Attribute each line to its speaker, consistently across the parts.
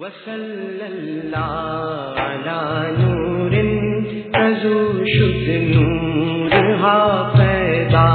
Speaker 1: وصلى الله على نور تزو شد نورها پیدا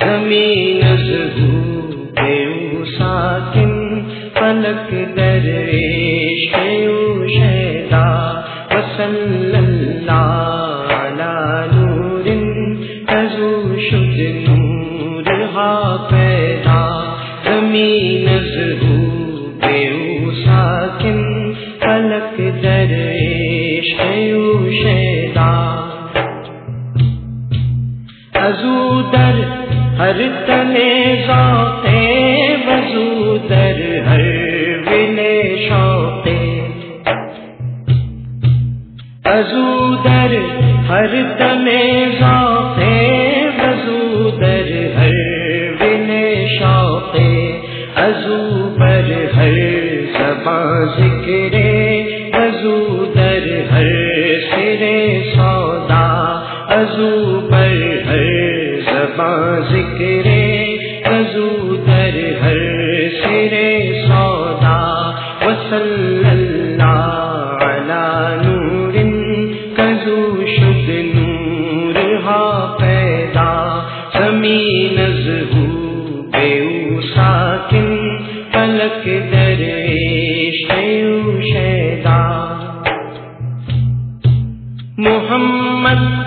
Speaker 1: زمین زہو بے ساکن فلک در عشق شیدا وصلى الله على نور تزو شد نورها پیدا زمین ہر تنے ذوقے وضو در ہر ونے شوقے ازو در ہر تنے ذوقے وضو در ہر ونے شوقے ازو پر ہر زبان ذکرے ازو در ہر سرے سودا۔ ازو پر ہر ذکرے ازو در ہر سرے سودا وصل اللہ علی نور کزو شد نور ہا پیدا زمین بے ساکن پلک در شیدا محمد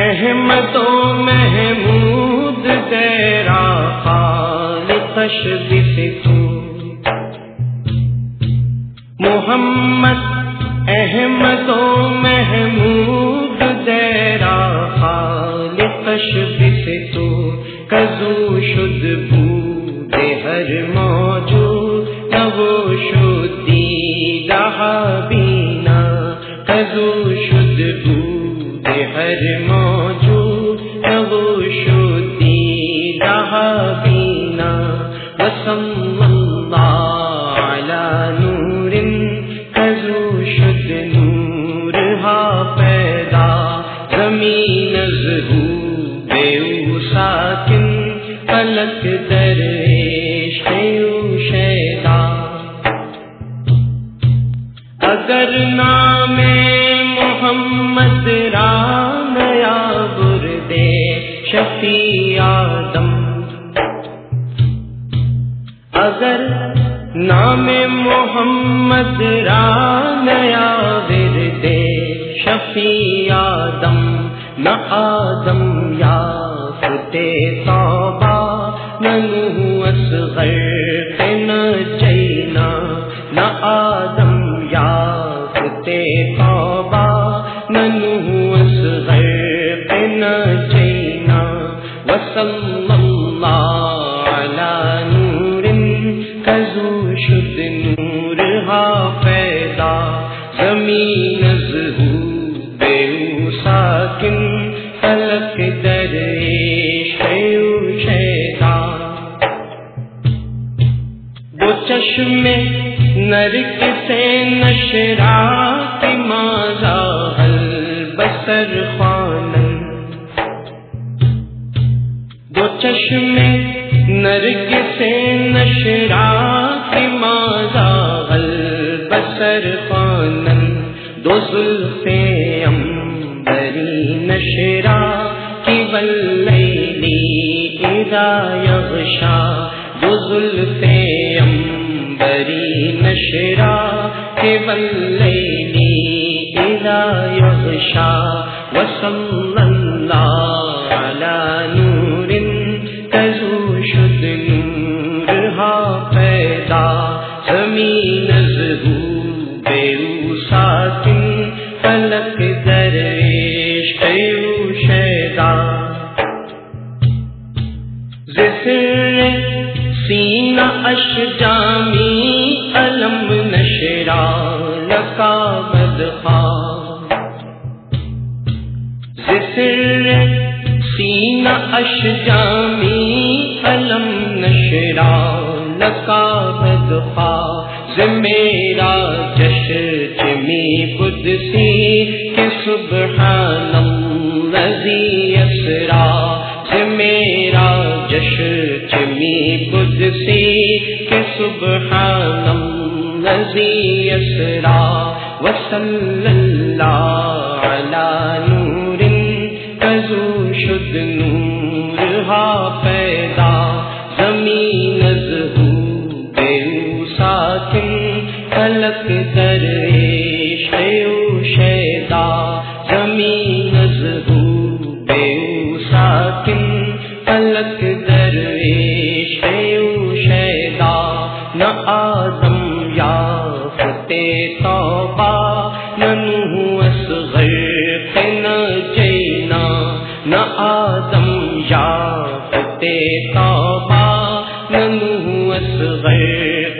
Speaker 1: احمد و محمود تیرا خالقش بسکو محمد احمد و محمود تیرا خالقش بسکو کزو شد بود ہر موجود نو شدی رہا بینا کزو شد بود ہر موجود نو شدی رہا بینا. وسم اللہ علی نور کزو شد نور ہا پیدا. زمین زہو ساکن پلک در شیدا. اگر نام محمد را شفیع آدم۔ اگر نام محمد را نیا بردے شفیع آدم، نہ آدم یا فتح توبہ ننو اصغر نہ چینا، نہ آدم یا فتح وصل اللہ نور شد پیدا زمین زہو چشم نرک سے نشرا کی مازا حل بسر خوانن چشم نرگ سے نشرا کی حل بسر خوانن دو زلفے امبری نشرا کی ولیلی اذا یغشا دو زلفے امبری نشرا کی ولیلی اذا یغشا وصل فلک در عشق شیدا زسر، سینہ اش جامی علم نشرا لکا بدخا زسر، سینہ اش جامی علم نشرا لکا بدخا میرا جش چمی قدسی کہ سبحان الذی اسرا میرا جش چمی قدسی کہ سبحان الذي يسرى وصلى الله على نور كزو شد نورها پیدا۔ زمین زہو بے ساکن فلک در شیو شیدا زمین زہو بے ساکن۔ فلک در شیدا نہ آدم یا فتح توبہ، نہ نوح اصغر نہ جینا۔ نہ آدم یا فتح توبہ، نہ نوح اصغر